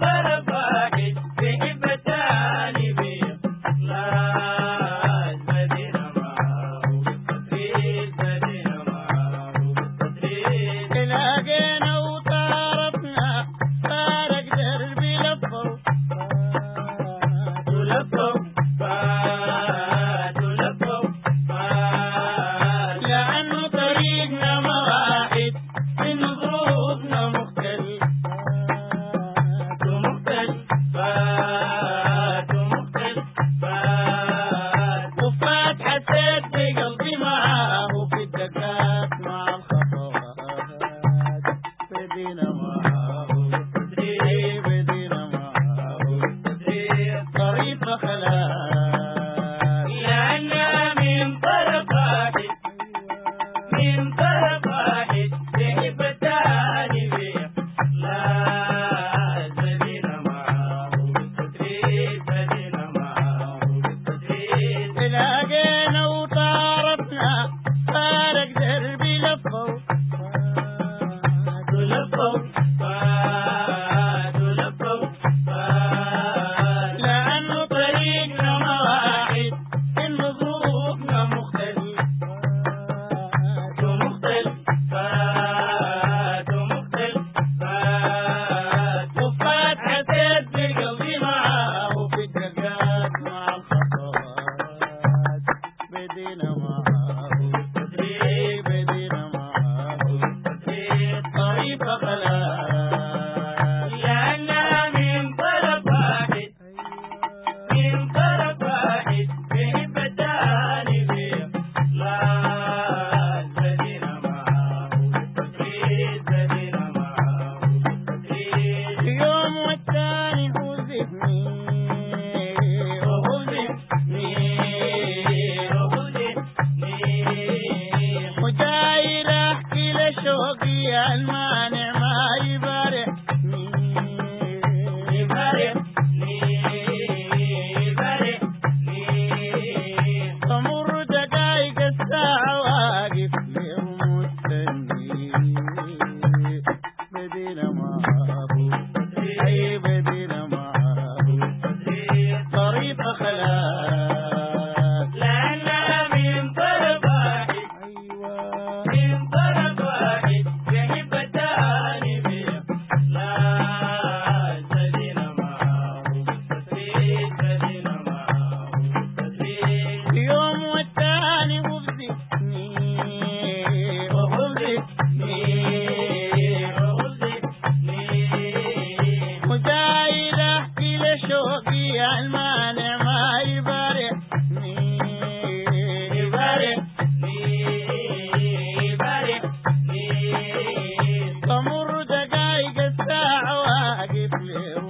but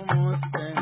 مستقيم